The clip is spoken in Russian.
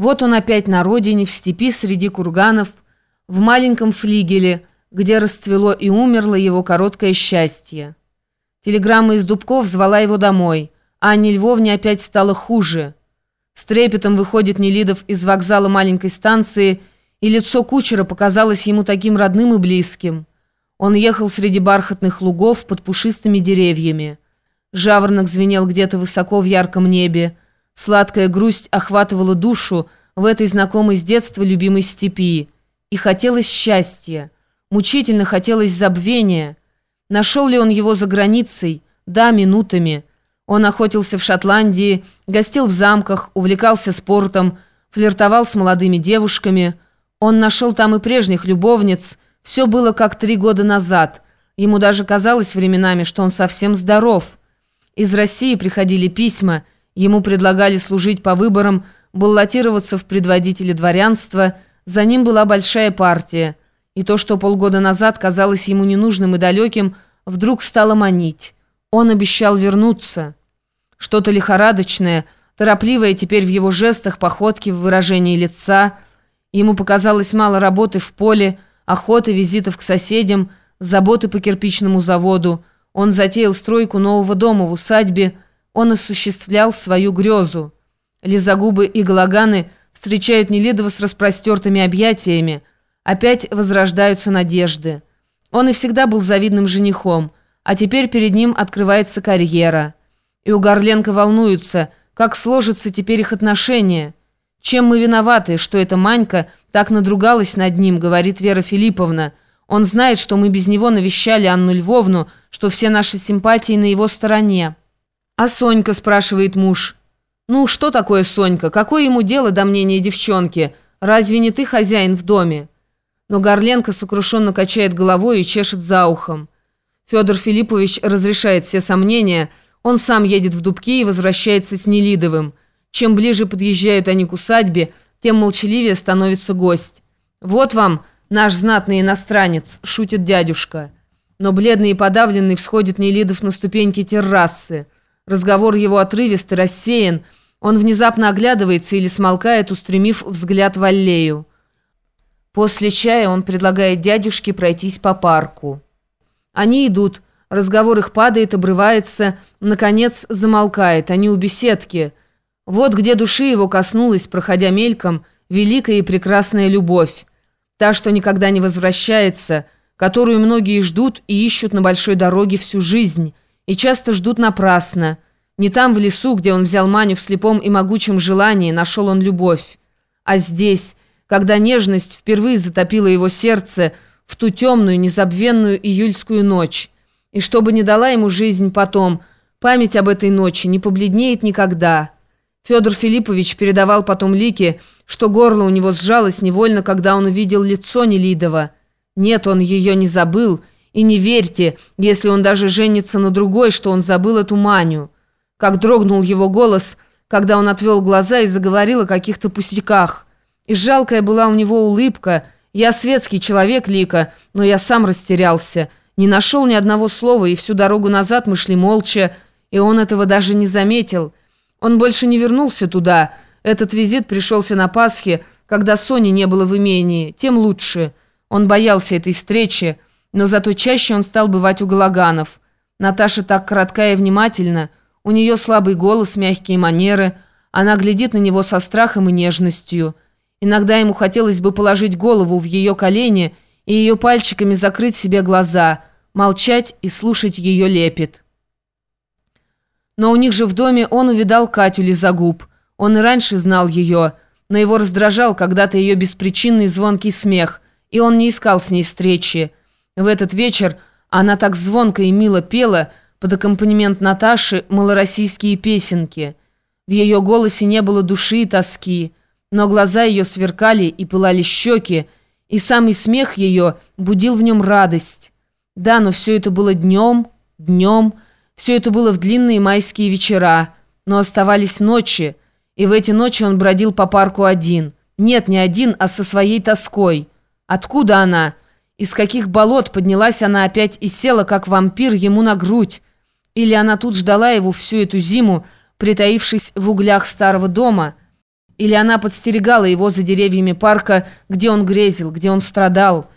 Вот он опять на родине, в степи среди курганов, в маленьком флигеле, где расцвело и умерло его короткое счастье. Телеграмма из Дубков звала его домой, а Анне Львовне опять стало хуже. С трепетом выходит Нелидов из вокзала маленькой станции, и лицо кучера показалось ему таким родным и близким. Он ехал среди бархатных лугов под пушистыми деревьями. Жаворонок звенел где-то высоко в ярком небе, Сладкая грусть охватывала душу в этой знакомой с детства любимой степи. И хотелось счастья. Мучительно хотелось забвения. Нашел ли он его за границей? Да, минутами. Он охотился в Шотландии, гостил в замках, увлекался спортом, флиртовал с молодыми девушками. Он нашел там и прежних любовниц. Все было как три года назад. Ему даже казалось временами, что он совсем здоров. Из России приходили письма – Ему предлагали служить по выборам, баллотироваться в предводители дворянства, за ним была большая партия. И то, что полгода назад казалось ему ненужным и далеким, вдруг стало манить. Он обещал вернуться. Что-то лихорадочное, торопливое теперь в его жестах, походке, в выражении лица. Ему показалось мало работы в поле, охоты, визитов к соседям, заботы по кирпичному заводу. Он затеял стройку нового дома в усадьбе, он осуществлял свою грезу. Лизагубы и Галаганы встречают Нелидова с распростертыми объятиями. Опять возрождаются надежды. Он и всегда был завидным женихом, а теперь перед ним открывается карьера. И у Горленко волнуются, как сложатся теперь их отношения. «Чем мы виноваты, что эта Манька так надругалась над ним», говорит Вера Филипповна. «Он знает, что мы без него навещали Анну Львовну, что все наши симпатии на его стороне». «А Сонька?» – спрашивает муж. «Ну, что такое Сонька? Какое ему дело до мнения девчонки? Разве не ты хозяин в доме?» Но Горленко сокрушенно качает головой и чешет за ухом. Федор Филиппович разрешает все сомнения. Он сам едет в Дубки и возвращается с Нелидовым. Чем ближе подъезжают они к усадьбе, тем молчаливее становится гость. «Вот вам, наш знатный иностранец», – шутит дядюшка. Но бледный и подавленный всходит Нелидов на ступеньки террасы. Разговор его отрывистый, рассеян. Он внезапно оглядывается или смолкает, устремив взгляд в аллею. После чая он предлагает дядюшке пройтись по парку. Они идут. Разговор их падает, обрывается, наконец замолкает. Они у беседки. Вот где души его коснулась, проходя мельком, великая и прекрасная любовь. Та, что никогда не возвращается, которую многие ждут и ищут на большой дороге всю жизнь и часто ждут напрасно. Не там в лесу, где он взял Маню в слепом и могучем желании, нашел он любовь. А здесь, когда нежность впервые затопила его сердце в ту темную, незабвенную июльскую ночь. И чтобы не дала ему жизнь потом, память об этой ночи не побледнеет никогда. Федор Филиппович передавал потом Лике, что горло у него сжалось невольно, когда он увидел лицо Нелидова. Нет, он ее не забыл, и не верьте, если он даже женится на другой, что он забыл эту Маню. Как дрогнул его голос, когда он отвел глаза и заговорил о каких-то пустяках. И жалкая была у него улыбка. Я светский человек, Лика, но я сам растерялся. Не нашел ни одного слова, и всю дорогу назад мы шли молча, и он этого даже не заметил. Он больше не вернулся туда. Этот визит пришелся на Пасхе, когда Сони не было в имении. Тем лучше. Он боялся этой встречи, но зато чаще он стал бывать у Галаганов. Наташа так коротка и внимательна, у нее слабый голос, мягкие манеры, она глядит на него со страхом и нежностью. Иногда ему хотелось бы положить голову в ее колени и ее пальчиками закрыть себе глаза, молчать и слушать ее лепет. Но у них же в доме он увидал Катю Лизагуб. Он и раньше знал ее, но его раздражал когда-то ее беспричинный звонкий смех, и он не искал с ней встречи. В этот вечер она так звонко и мило пела под аккомпанемент Наташи малороссийские песенки. В ее голосе не было души и тоски, но глаза ее сверкали и пылали щеки, и самый смех ее будил в нем радость. Да, но все это было днем, днем, все это было в длинные майские вечера, но оставались ночи, и в эти ночи он бродил по парку один. Нет, не один, а со своей тоской. Откуда она? Из каких болот поднялась она опять и села, как вампир, ему на грудь? Или она тут ждала его всю эту зиму, притаившись в углях старого дома – Или она подстерегала его за деревьями парка, где он грезил, где он страдал.